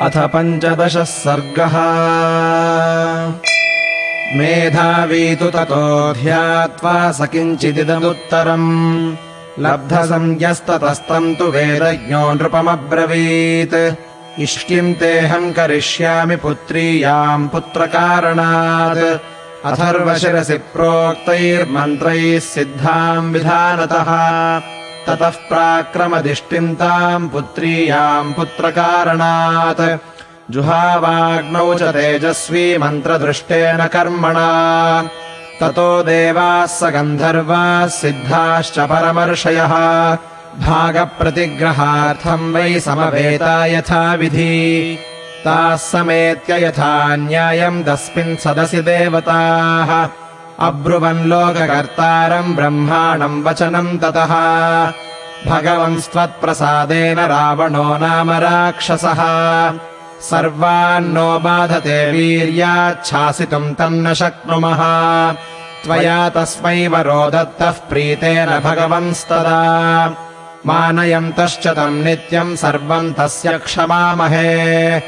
अथ पञ्चदशः सर्गः। मेधावी तु ततो ध्यात्वा स किञ्चिदिदमुत्तरम्। लब्धसंज्ञस्ततस्तम् तु वेदज्ञो नृपमब्रवीत्। इष्टिम् तेऽहम् करिष्यामि पुत्रीयाम् पुत्रकारणात्। अथर्वशिरसि प्रोक्तैर्मन्त्रैः सिद्धाम् विधानतः ततः प्राक्रमदिष्टिम् ताम् पुत्रीयाम् पुत्रकारणात्। जुहावाग्नौ च तेजस्वी मन्त्रदृष्टेन कर्मणा। ततो देवाः स गन्धर्वाः सिद्धाश्च परमर्षयः। भागप्रतिग्रहार्थम् वै समवेता यथाविधि। ताः समेत्य यथा न्यायम् तस्मिन् सदसि देवताः अब्रुवन् लोककर्तारम् ब्रह्माणम् वचनम् ततः। भगवन्स्त्वत्प्रसादेन रावणो नाम राक्षसः। सर्वान्नो बाधते वीर्याच्छासितुम् तम् न शक्नुमः। त्वया तस्मै वरो दत्तः प्रीतेन भगवंस्तदा। मानयन्तश्च तम् नित्यम् सर्वम् तस्य क्षमामहे।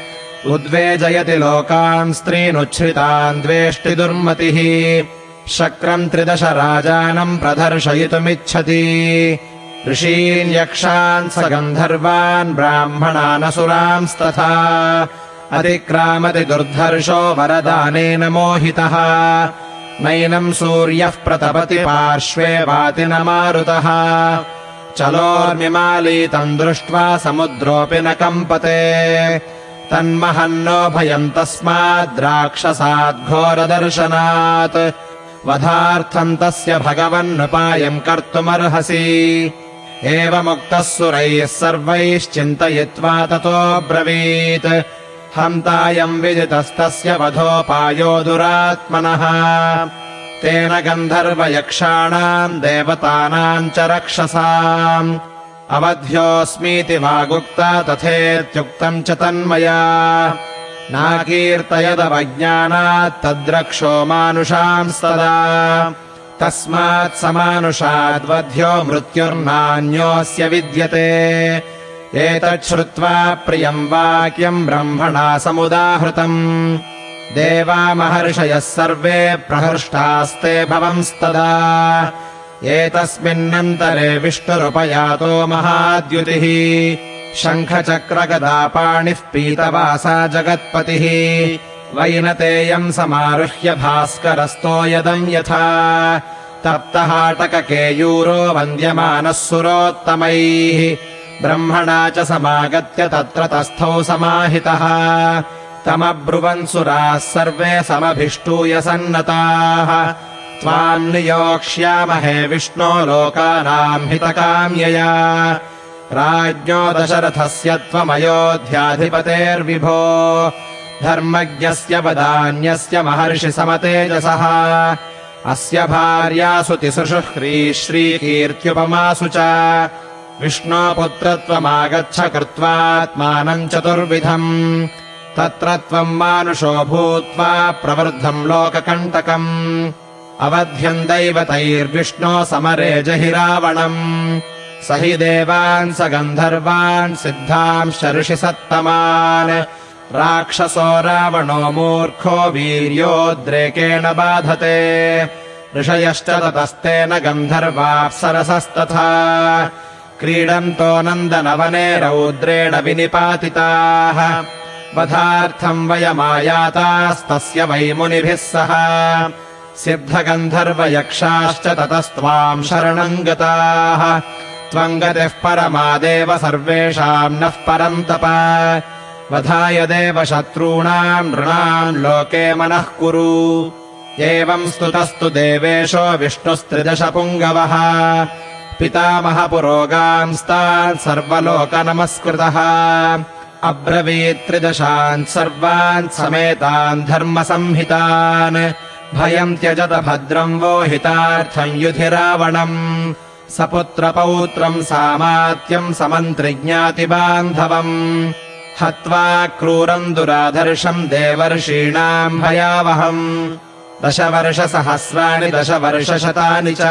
उद्वेजयति लोकान् स्त्रीनुच्छ्रितान् द्वेष्टि दुर्मतिः शक्रम् त्रिदश राजानम् प्रदर्शयितुमिच्छति। ऋषीन् यक्षान् स गन्धर्वान् ब्राह्मणानसुरांस्तथा। अतिक्रामति दुर्धर्षो वरदानेन मोहितः। नैनम् सूर्यः प्रतपति पार्श्वे वाति न मारुतः। चलोर्मिमालीतम् दृष्ट्वा समुद्रोऽपि न कम्पते। तन्महन्नो भयम् तस्माद्राक्षसाद्घोरदर्शनात् वधार्थम् तस्य भगवन्नुपायम् कर्तुमर्हसि। एवमुक्तः सुरैः सर्वैश्चिन्तयित्वा ततोऽब्रवीत् हन्तायम् विदितस्तस्य वधोपायो दुरात्मनः। तेन गन्धर्वयक्षाणाम् देवतानाम् च रक्षसाम्। अवध्योऽस्मीति वागुक्ता तथेत्युक्तम् च तन्मया नाकीर्तयदवज्ञानात् तद्रक्षो मानुषांस्तदा। तस्मात् समानुषाद्वध्यो मृत्युर्नान्योऽस्य विद्यते। एतच्छ्रुत्वा प्रियम् वाक्यम् ब्रह्मणा समुदाहृतम्। देवा महर्षयः सर्वे प्रहृष्टास्ते भवंस्तदा। एतस्मिन्नन्तरे विष्णुरुपयातो महाद्युतिः शङ्खचक्रगदापाणिः पीतवासा जगत्पतिः। वैनतेयम् समारुह्य भास्करस्तो यदम् यथा। तप्तहाटककेयूरो वन्द्यमानः सुरोत्तमैः। ब्रह्मणा च समागत्य तत्र तस्थौ समाहितः। तमब्रुवन् सुराः सर्वे समभिष्टूय सन्नताः। त्वाम् नियोक्ष्यामहे विष्णो लोकानाम् हितकाम्यया राज्ञो दशरथस्य त्वमयोध्याधिपतेर्विभो धर्मज्ञस्य वदान्यस्य महर्षिसमतेजसः। अस्य भार्यासु तिसृषुह्री श्रीकीर्त्युपमासु च। विष्णो पुत्रत्वमागच्छ कृत्वात्मानम् चतुर्विधम्। तत्र त्वम् मानुषो भूत्वा प्रवृद्धम् लोककण्टकम्। अवध्यम् दैवतैर्विष्णो समरे जहि रावणम् स हि देवान् स गन्धर्वान् सिद्धांश्च ऋषिसत्तमान् राक्षसो रावणो मूर्खो वीर्योद्रेकेण बाधते। ऋषयश्च ततस्तेन गन्धर्वाप्सरसस्तथा क्रीडन्तो नन्दनवने रौद्रेण विनिपातिताः। वधार्थम् वयमायातास्तस्य वै मुनिभिः सह। सिद्धगन्धर्वयक्षाश्च ततस्त्वाम् शरणम् गताः त्वम् गतिः परमादेव सर्वेषाम् नः परम् तप। वधाय देव शत्रूणाम् नृणाम् लोके मनः कुरु। एवम् स्तुतस्तु देवेशो विष्णुस्त्रिदशपुङ्गवः। पितामहपुरोगांस्तान् सर्वलोकनमस्कृतः। अब्रवीत्त्रिदशान् सर्वान् समेतान् धर्मसंहितान्। भयम् त्यजत भद्रम् वो हितार्थम् युधि रावणम् सपुत्रपौत्रम् सामात्यम् समन्त्रिज्ञातिबान्धवम्। हत्वा क्रूरम् दुराधर्षम् देवर्षीणाम् भयावहम्। दशवर्षसहस्राणि दशवर्षशतानि च।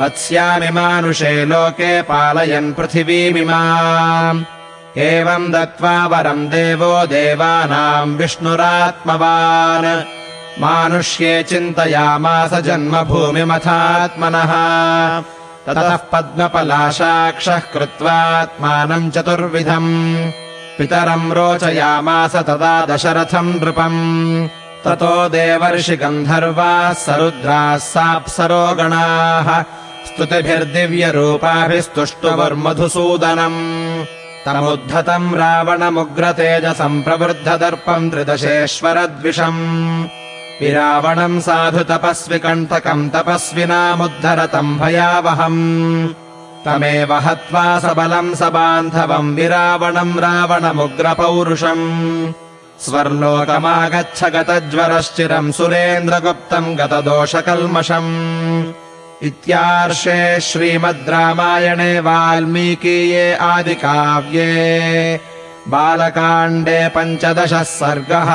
वत्स्यामि मानुषे लोके पालयन् पृथिवीमिमाम् एवम् दत्त्वा वरम् देवो देवानाम् विष्णुरात्मवान्। मानुष्ये चिन्तयामास जन्मभूमिमथात्मनः ततः पद्मपलाशाक्षः कृत्वात्मानम् चतुर्विधम्। पितरम् रोचयामास तदा दशरथम् नृपम्। ततो देवर्षि गन्धर्वाः सरुद्राः साप्सरो गणाः स्तुतिभिर्दिव्यरूपाभिस्तुष्टुवर्मधुसूदनम्। तमुद्धतम् रावणमुग्रतेजसम् प्रवृद्धदर्पम् त्रिदशेश्वरद्विषम् विरावणम् साधु तपस्वि कण्टकम् तपस्विनामुद्धरतम् भयावहम्। तमेव हत्वा सबलम् सबान्धवम् विरावणम् रावणमुग्रपौरुषम्। स्वर्लोकमागच्छ गतज्वरश्चिरम् सुरेन्द्रगुप्तम् गतदोषकल्मषम्। इत्यार्षे श्रीमद् रामायणे वाल्मीकीये आदिकाव्ये बालकाण्डे पञ्चदशः सर्गः।